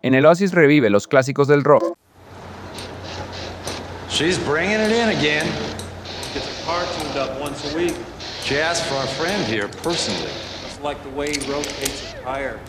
En el Oasis revive los clásicos del rock. She's bringing it in again. Gets a car tuned up once a week. She asked for our friend here personally. It's like the way he rotates his tires.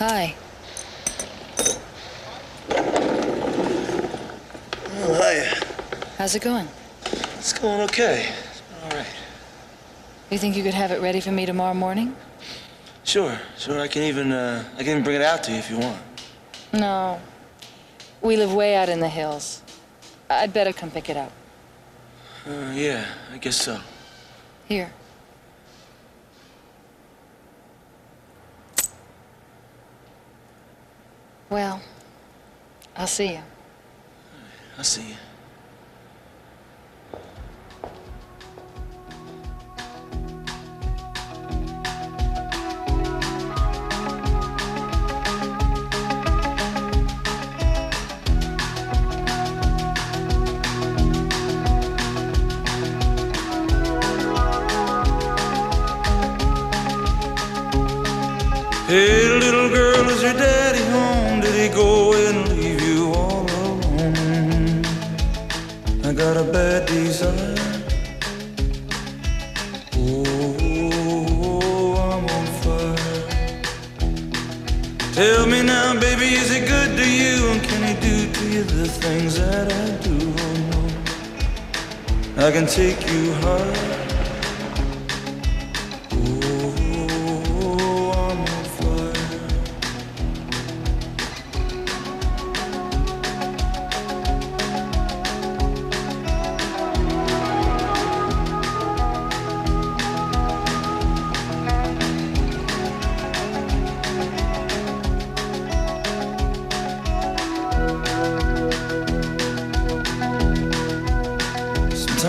Hi. Oh, hiya. How's it going? It's going okay. All right. You think you could have it ready for me tomorrow morning? Sure, sure. I can even, uh, I can even bring it out to you if you want. No. We live way out in the hills. I'd better come pick it up. Uh, yeah, I guess so. Here. Well, I'll see you. I'll see you. Hey, things that I do? Oh, no. I can take you high.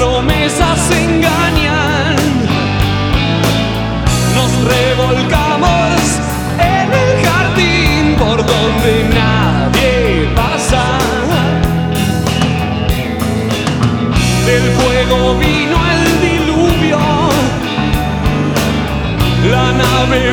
promesas engañan, nos revolcamos en el jardín por donde nadie pasa. Del fuego vino el diluvio, la nave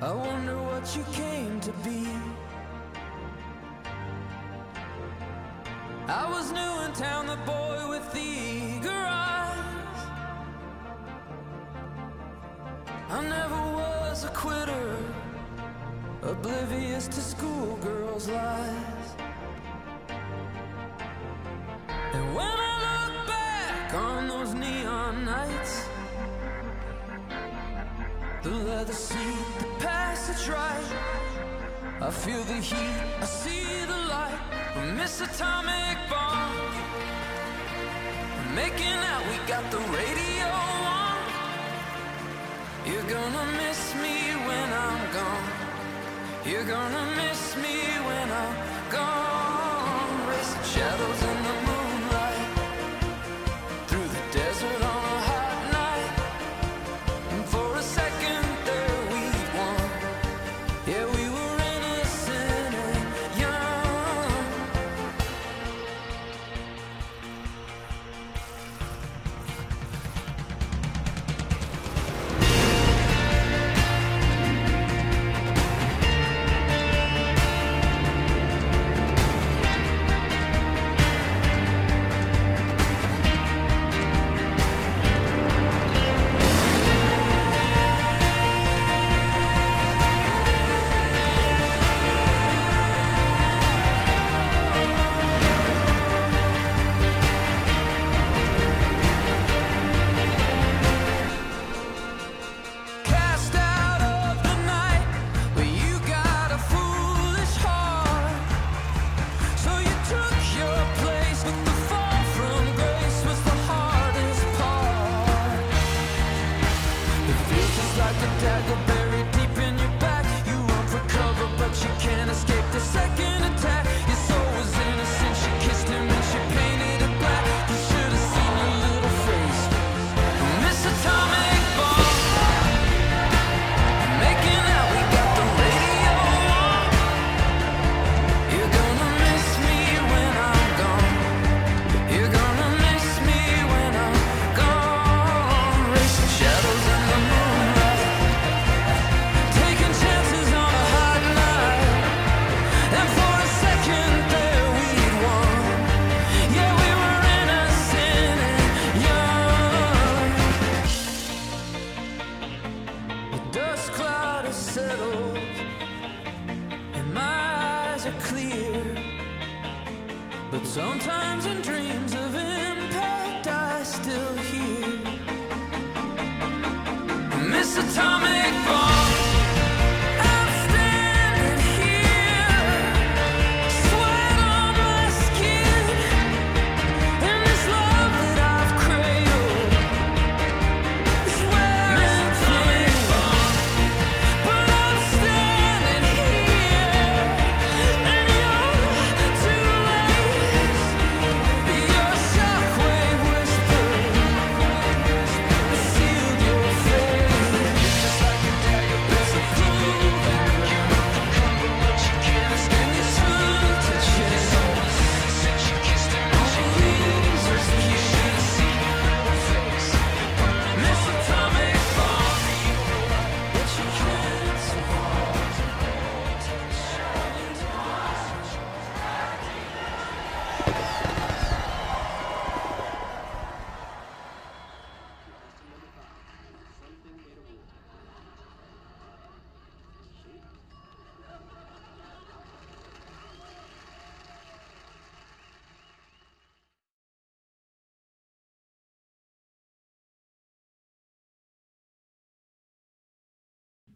I wonder what you came to be. I was new in town, the boy with the eager eyes. I never was a quitter, oblivious to schoolgirls' lies. smell the sea, the passage right. I feel the heat, I see the light. We miss atomic bomb. Making out, we got the radio on. You're gonna miss me when I'm gone. You're gonna miss me when I'm gone. Racing shadows in the moon.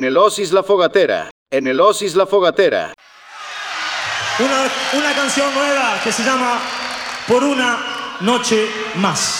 En el Osis La Fogatera. En el Osis La Fogatera. Una, una canción nueva que se llama Por una noche más.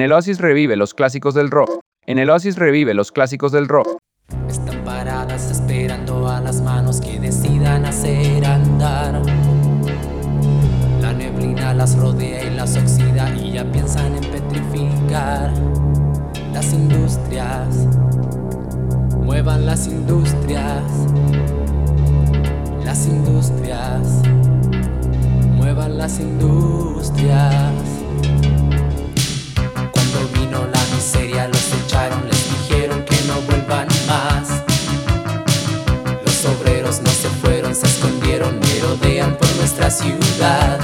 En el Oasis revive los clásicos del rock. En el Oasis revive los clásicos del rock. Están paradas esperando a las manos que decidan hacer andar. La neblina las rodea y las oxida y ya piensan en petrificar las industrias. Muevan las industrias. Las industrias. Muevan las industrias. Los echaron, les dijeron que no vuelvan más. Los obreros no se fueron, se escondieron, merodean por nuestra ciudad.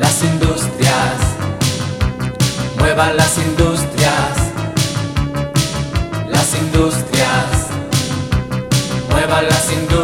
Las industrias, muevan las industrias. Las industrias, muevan las industrias.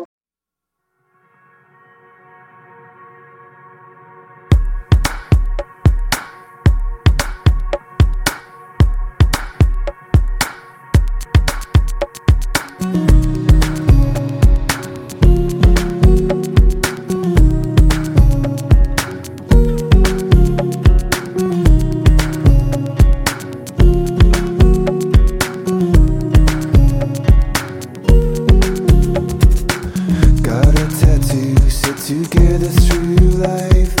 together through life.